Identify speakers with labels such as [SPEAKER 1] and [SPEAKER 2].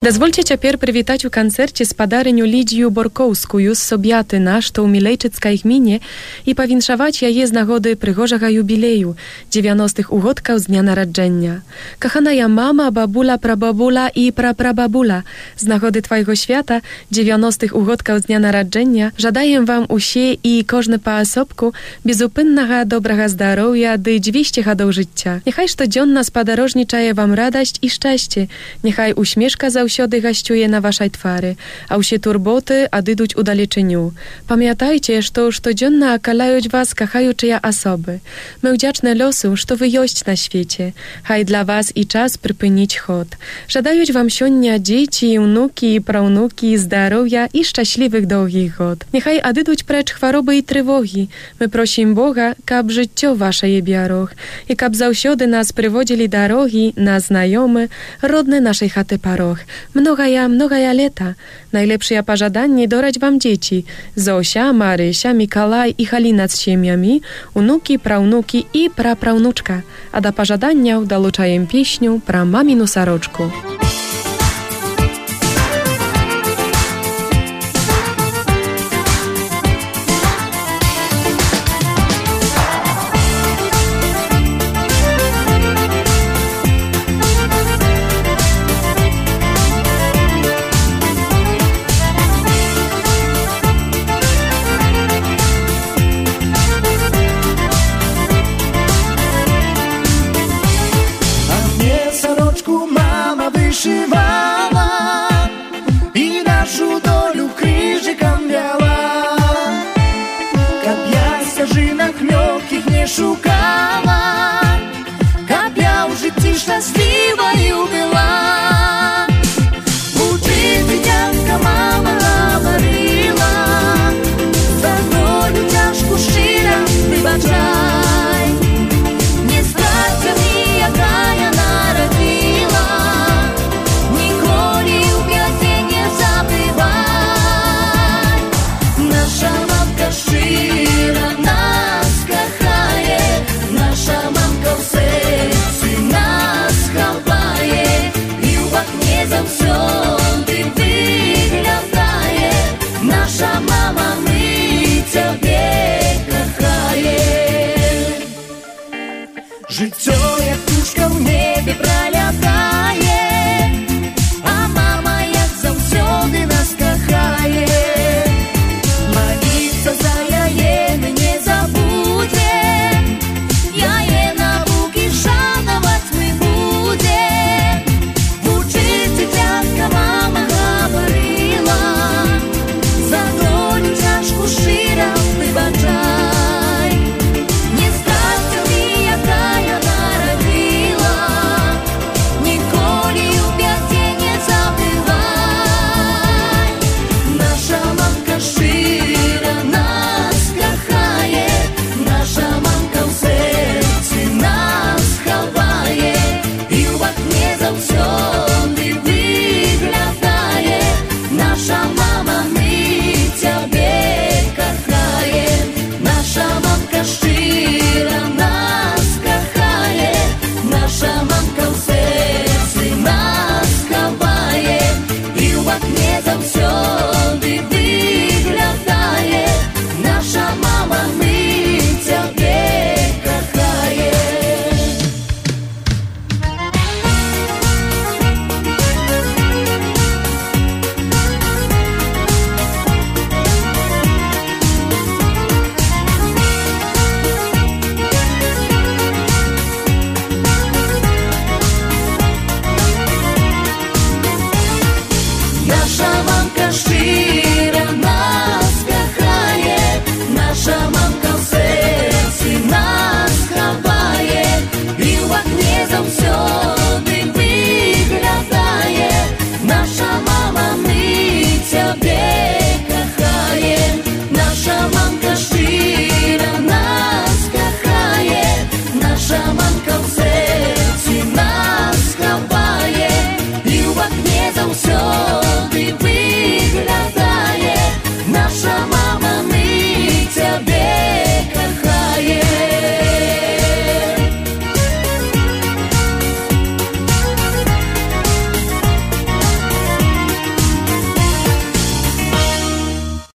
[SPEAKER 1] Дазвольце цяпер прывітаць у канцэрце спадарыню лідзію боркоўскую з соб'ятына што ў мілейчыцкай гміне і павіншаваць яе з нагоды прыгожага юбілею 90-х угодкаў з дня нараджэння каханая мама бабула прабабула і прапрабабула з нагоды твайго свята 90-х угодкаў з дня нараджэння жадаем вам усе і кожны паасобку безупыннага добрага здароўя ды 200 гадоў жыцця няхай штодзённа спадарожнічае вам радасць і шчасце няхай усмешка за się oddychaściuje na waszej twary, a się turboty, a dyduć udaleczeniu. Pamiętajcie, że to już codzienna akalajoć was kachają czyja osoby. My wdzięczne losu, że wyjość na świecie. Haj dla was i czas przypynić chod. Żadajuć wam siądnia dzieci, i unuki i prawnuki, zdrowia i szczęśliwych długich god. Niechaj adyduć precz chwaroby i trywogi. My prosim Boga, kab życio wasze je biaroch i kab zausiody nas przywodzili darogi na znajomy, rodne naszej chaty paroch. Mnoga ja, mnoga ja leta. Najlepsze pożadanie dorać wam dzieci. Zosia, Marysia, Mikalaj i Halina z siemiami, unuki, prawnuki i praprawnuczka. A do pożadania dołączaję pieśnię pra maminu saroczku.
[SPEAKER 2] вышивала И нашу долю крыжиком вяла Копья сажинок легких не шукала Как Копья у житті щасливою була